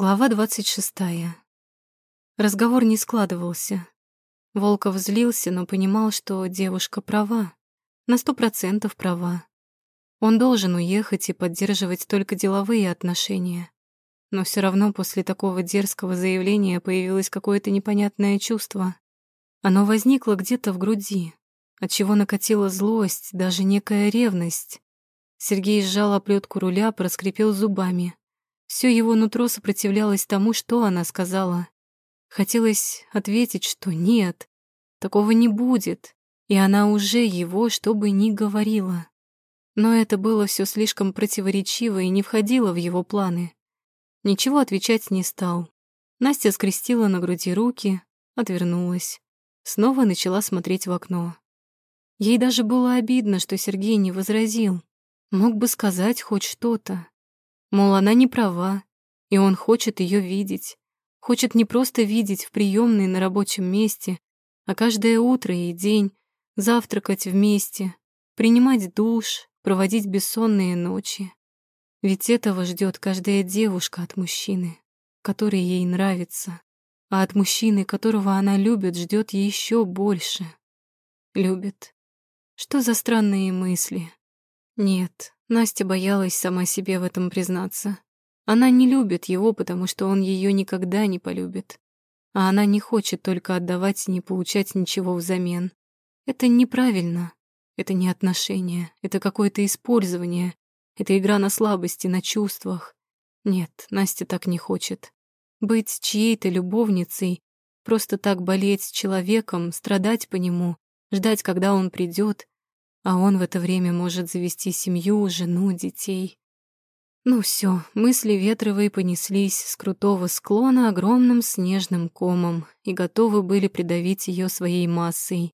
Глава двадцать шестая. Разговор не складывался. Волков злился, но понимал, что девушка права. На сто процентов права. Он должен уехать и поддерживать только деловые отношения. Но все равно после такого дерзкого заявления появилось какое-то непонятное чувство. Оно возникло где-то в груди, отчего накатила злость, даже некая ревность. Сергей сжал оплетку руля, проскрипел зубами. Все его нутро сопротивлялось тому, что она сказала. Хотелось ответить, что нет, такого не будет, и она уже его, чтобы ни говорила. Но это было все слишком противоречиво и не входило в его планы. Ничего отвечать не стал. Настя скрестила на груди руки, отвернулась. Снова начала смотреть в окно. Ей даже было обидно, что Сергей не возразил. Мог бы сказать хоть что-то. Мол, она не права, и он хочет ее видеть. Хочет не просто видеть в приемной на рабочем месте, а каждое утро и день завтракать вместе, принимать душ, проводить бессонные ночи. Ведь этого ждет каждая девушка от мужчины, который ей нравится, а от мужчины, которого она любит, ждет еще больше. Любит. Что за странные мысли? Нет, Настя боялась сама себе в этом признаться. Она не любит его, потому что он ее никогда не полюбит. А она не хочет только отдавать и не получать ничего взамен. Это неправильно. Это не отношения. Это какое-то использование. Это игра на слабости, на чувствах. Нет, Настя так не хочет. Быть чьей-то любовницей, просто так болеть человеком, страдать по нему, ждать, когда он придет, а он в это время может завести семью, жену, детей. Ну все, мысли Ветровой понеслись с крутого склона огромным снежным комом и готовы были придавить ее своей массой.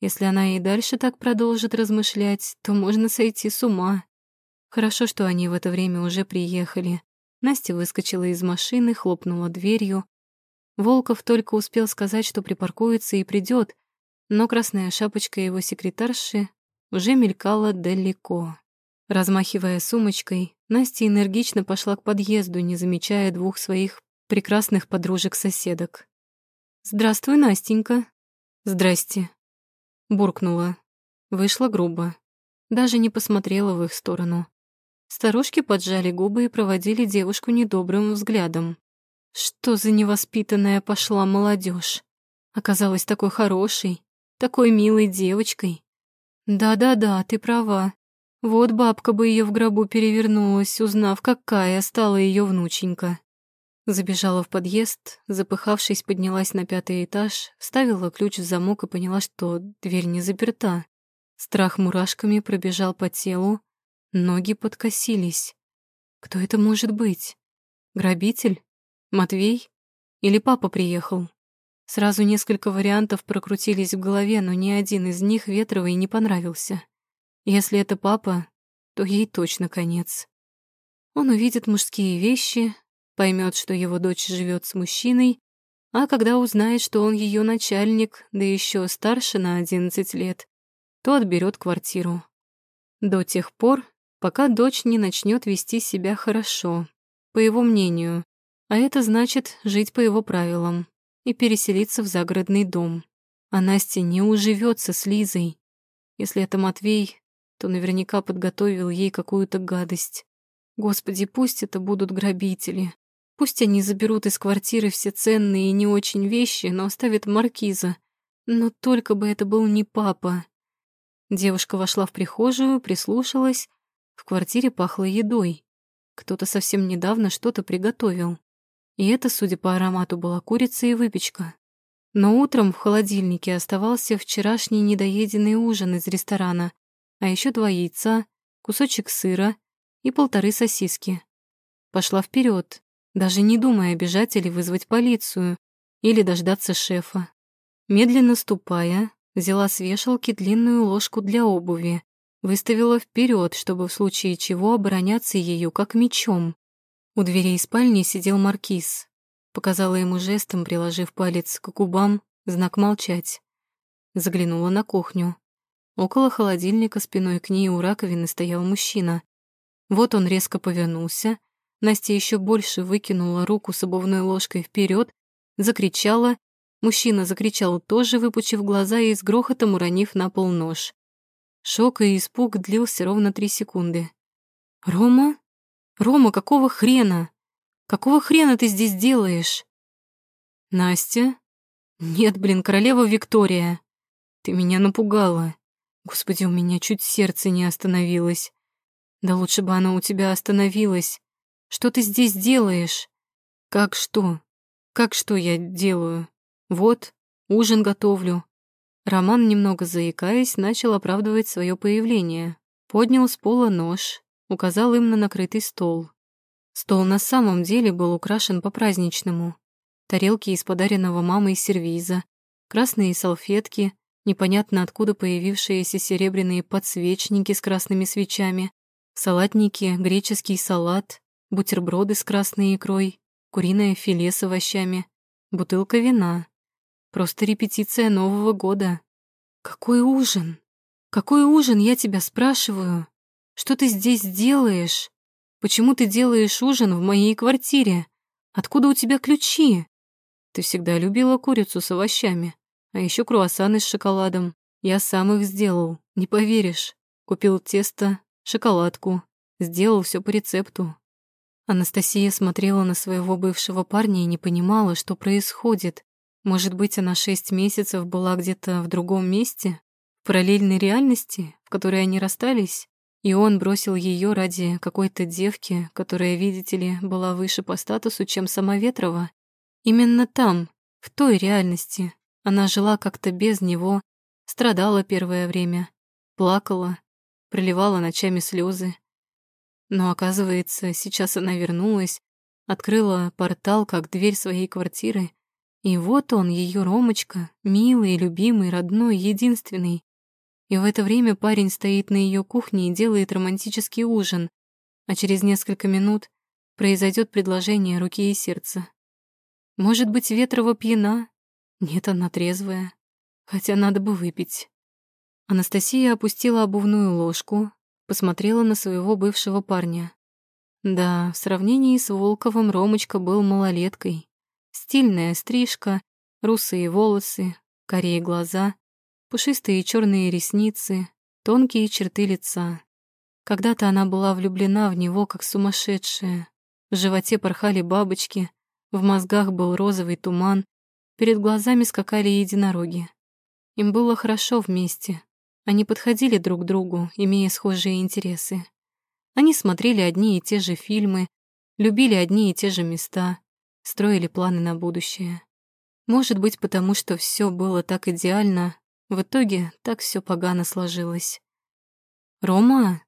Если она и дальше так продолжит размышлять, то можно сойти с ума. Хорошо, что они в это время уже приехали. Настя выскочила из машины, хлопнула дверью. Волков только успел сказать, что припаркуется и придет, но красная шапочка его секретарши уже мелькала далеко. Размахивая сумочкой, Настя энергично пошла к подъезду, не замечая двух своих прекрасных подружек-соседок. «Здравствуй, Настенька». «Здрасте», — буркнула. Вышла грубо. Даже не посмотрела в их сторону. Старушки поджали губы и проводили девушку недобрым взглядом. Что за невоспитанная пошла молодежь? Оказалась такой хорошей, такой милой девочкой. Да-да-да, ты права. Вот бабка бы ее в гробу перевернулась, узнав, какая стала ее внученька. Забежала в подъезд, запыхавшись, поднялась на пятый этаж, вставила ключ в замок и поняла, что дверь не заперта. Страх мурашками пробежал по телу, ноги подкосились. Кто это может быть? Грабитель? Матвей? Или папа приехал? Сразу несколько вариантов прокрутились в голове, но ни один из них Ветровой не понравился. Если это папа, то ей точно конец. Он увидит мужские вещи, поймет, что его дочь живет с мужчиной, а когда узнает, что он ее начальник, да еще старше на 11 лет, то отберет квартиру. До тех пор, пока дочь не начнет вести себя хорошо, по его мнению, а это значит жить по его правилам и переселиться в загородный дом. А Настя не уживется с Лизой. Если это Матвей, то наверняка подготовил ей какую-то гадость. Господи, пусть это будут грабители. Пусть они заберут из квартиры все ценные и не очень вещи, но оставят маркиза. Но только бы это был не папа. Девушка вошла в прихожую, прислушалась. В квартире пахло едой. Кто-то совсем недавно что-то приготовил. И это, судя по аромату, была курица и выпечка. Но утром в холодильнике оставался вчерашний недоеденный ужин из ресторана, а еще два яйца, кусочек сыра и полторы сосиски. Пошла вперед, даже не думая бежать или вызвать полицию, или дождаться шефа. Медленно ступая, взяла с вешалки длинную ложку для обуви, выставила вперед, чтобы в случае чего обороняться ею как мечом. У дверей спальни сидел маркиз. Показала ему жестом, приложив палец к губам, знак молчать. Заглянула на кухню. Около холодильника спиной к ней у раковины стоял мужчина. Вот он резко повернулся, Настя еще больше выкинула руку с обувной ложкой вперед, закричала. Мужчина закричал тоже, выпучив глаза и с грохотом уронив на пол нож. Шок и испуг длился ровно три секунды. «Рома? Рома, какого хрена? Какого хрена ты здесь делаешь?» «Настя?» «Нет, блин, королева Виктория. Ты меня напугала. Господи, у меня чуть сердце не остановилось. Да лучше бы оно у тебя остановилось. Что ты здесь делаешь? Как что? Как что я делаю? Вот, ужин готовлю. Роман, немного заикаясь, начал оправдывать свое появление. Поднял с пола нож, указал им на накрытый стол. Стол на самом деле был украшен по-праздничному тарелки из подаренного мамой сервиза, красные салфетки, непонятно откуда появившиеся серебряные подсвечники с красными свечами, салатники, греческий салат, бутерброды с красной икрой, куриное филе с овощами, бутылка вина. Просто репетиция Нового года. Какой ужин? Какой ужин, я тебя спрашиваю? Что ты здесь делаешь? Почему ты делаешь ужин в моей квартире? Откуда у тебя ключи? Ты всегда любила курицу с овощами, а еще круассаны с шоколадом. Я сам их сделал, не поверишь. Купил тесто, шоколадку, сделал все по рецепту. Анастасия смотрела на своего бывшего парня и не понимала, что происходит. Может быть, она шесть месяцев была где-то в другом месте, в параллельной реальности, в которой они расстались, и он бросил ее ради какой-то девки, которая, видите ли, была выше по статусу, чем сама Ветрова. Именно там, в той реальности, она жила как-то без него, страдала первое время, плакала, проливала ночами слезы. Но оказывается, сейчас она вернулась, открыла портал, как дверь своей квартиры, и вот он, ее Ромочка, милый, любимый, родной, единственный. И в это время парень стоит на ее кухне и делает романтический ужин, а через несколько минут произойдет предложение руки и сердца. Может быть, Ветрова пьяна? Нет, она трезвая. Хотя надо бы выпить. Анастасия опустила обувную ложку, посмотрела на своего бывшего парня. Да, в сравнении с Волковым Ромочка был малолеткой. Стильная стрижка, русые волосы, корее глаза, пушистые черные ресницы, тонкие черты лица. Когда-то она была влюблена в него, как сумасшедшая. В животе порхали бабочки, в мозгах был розовый туман, перед глазами скакали единороги. Им было хорошо вместе. Они подходили друг к другу, имея схожие интересы. Они смотрели одни и те же фильмы, любили одни и те же места, строили планы на будущее. Может быть, потому что все было так идеально, в итоге так все погано сложилось. «Рома,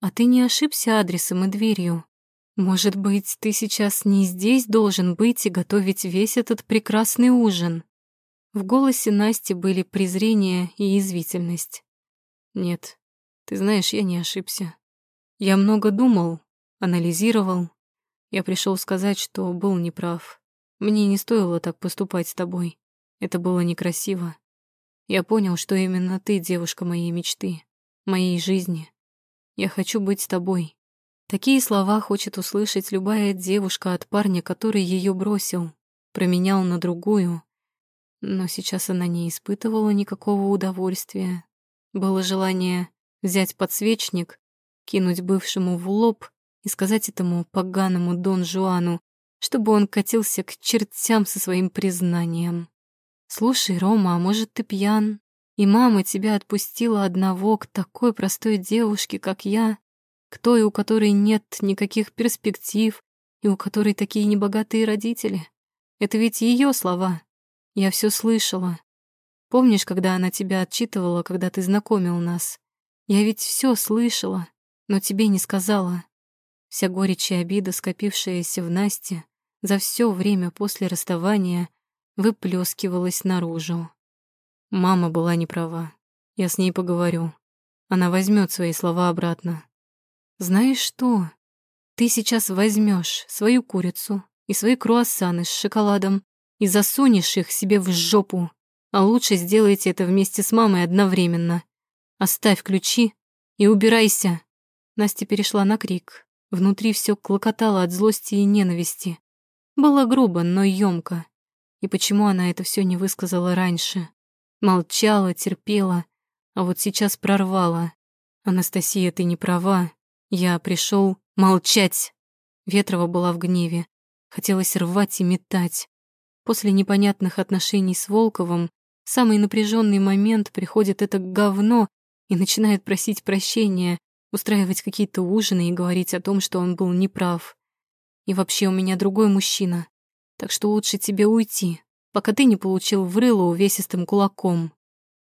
а ты не ошибся адресом и дверью?» Может быть, ты сейчас не здесь должен быть и готовить весь этот прекрасный ужин? В голосе Насти были презрение и язвительность. Нет, ты знаешь, я не ошибся. Я много думал, анализировал. Я пришел сказать, что был неправ. Мне не стоило так поступать с тобой. Это было некрасиво. Я понял, что именно ты девушка моей мечты, моей жизни. Я хочу быть с тобой, Такие слова хочет услышать любая девушка от парня, который ее бросил, променял на другую. Но сейчас она не испытывала никакого удовольствия. Было желание взять подсвечник, кинуть бывшему в лоб и сказать этому поганому Дон Жуану, чтобы он катился к чертям со своим признанием. «Слушай, Рома, а может, ты пьян? И мама тебя отпустила одного к такой простой девушке, как я?» к той, у которой нет никаких перспектив и у которой такие небогатые родители. Это ведь ее слова. Я все слышала. Помнишь, когда она тебя отчитывала, когда ты знакомил нас? Я ведь все слышала, но тебе не сказала. Вся горечь и обида, скопившаяся в Насте за все время после расставания, выплескивалась наружу. Мама была не права. Я с ней поговорю. Она возьмет свои слова обратно. Знаешь что? Ты сейчас возьмешь свою курицу и свои круассаны с шоколадом и засунешь их себе в жопу. А лучше сделайте это вместе с мамой одновременно. Оставь ключи и убирайся. Настя перешла на крик. Внутри все клокотало от злости и ненависти. Было грубо, но ёмко. И почему она это все не высказала раньше? Молчала, терпела, а вот сейчас прорвала. «Анастасия, ты не права. Я пришел молчать». Ветрова была в гневе. Хотелось рвать и метать. После непонятных отношений с Волковым самый напряженный момент приходит это говно и начинает просить прощения, устраивать какие-то ужины и говорить о том, что он был неправ. И вообще у меня другой мужчина, так что лучше тебе уйти, пока ты не получил в рыло увесистым кулаком.